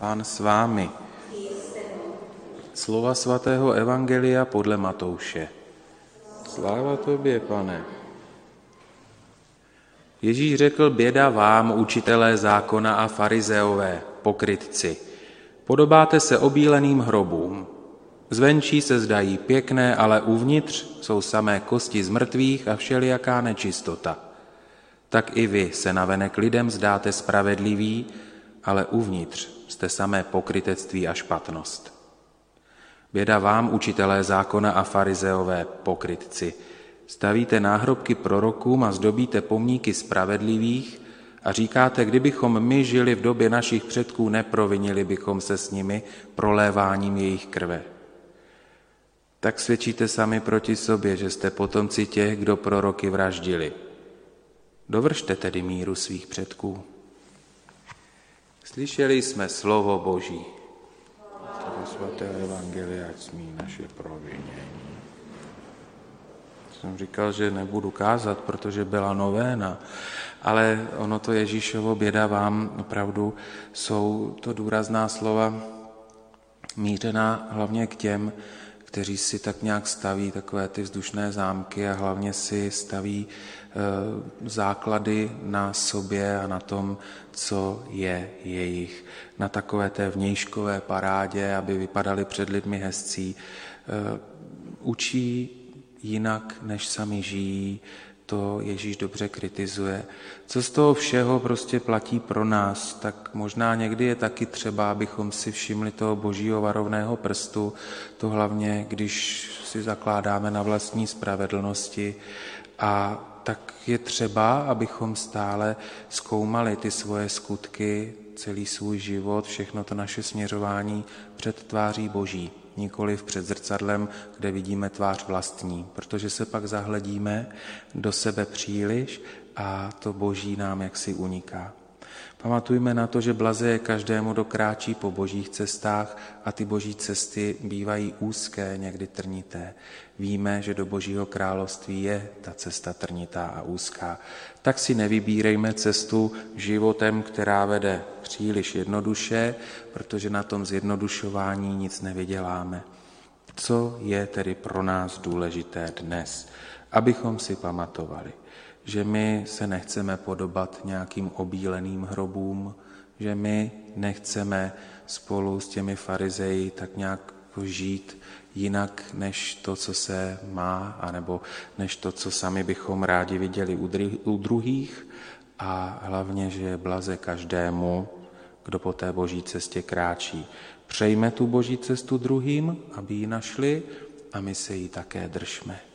Pán s vámi. Slova svatého Evangelia podle Matouše. Sláva tobě, pane. Ježíš řekl, běda vám, učitelé zákona a farizeové, pokrytci. Podobáte se obíleným hrobům. Zvenčí se zdají pěkné, ale uvnitř jsou samé kosti z mrtvých a všelijaká nečistota. Tak i vy se navenek lidem zdáte spravedliví, ale uvnitř jste samé pokrytectví a špatnost. Běda vám, učitelé zákona a farizeové, pokrytci. Stavíte náhrobky prorokům a zdobíte pomníky spravedlivých a říkáte, kdybychom my žili v době našich předků, neprovinili bychom se s nimi proléváním jejich krve. Tak svědčíte sami proti sobě, že jste potomci těch, kdo proroky vraždili. Dovršte tedy míru svých předků. Slyšeli jsme slovo Boží. Tady svaté evangelia, ať smí naše provinění. Jsem říkal, že nebudu kázat, protože byla novéna, ale ono to Ježíšovo běda vám opravdu jsou to důrazná slova mířená hlavně k těm, kteří si tak nějak staví takové ty vzdušné zámky a hlavně si staví eh, základy na sobě a na tom, co je jejich. Na takové té vnějškové parádě, aby vypadali před lidmi hezcí. Eh, učí jinak, než sami žijí, to Ježíš dobře kritizuje. Co z toho všeho prostě platí pro nás, tak možná někdy je taky třeba, abychom si všimli toho božího varovného prstu, to hlavně, když si zakládáme na vlastní spravedlnosti a tak je třeba, abychom stále zkoumali ty svoje skutky, celý svůj život, všechno to naše směřování před tváří Boží nikoliv před zrcadlem, kde vidíme tvář vlastní, protože se pak zahledíme do sebe příliš a to boží nám jaksi uniká. Pamatujme na to, že blaze je každému, kdo kráčí po božích cestách a ty boží cesty bývají úzké, někdy trnité. Víme, že do božího království je ta cesta trnitá a úzká. Tak si nevybírejme cestu životem, která vede příliš jednoduše, protože na tom zjednodušování nic nevyděláme. Co je tedy pro nás důležité dnes? Abychom si pamatovali, že my se nechceme podobat nějakým obíleným hrobům, že my nechceme spolu s těmi farizeji tak nějak žít jinak než to, co se má, anebo než to, co sami bychom rádi viděli u druhých a hlavně, že je blaze každému, kdo po té boží cestě kráčí. Přejme tu boží cestu druhým, aby ji našli a my se jí také držme.